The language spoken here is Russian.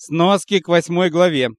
Сноски к восьмой главе.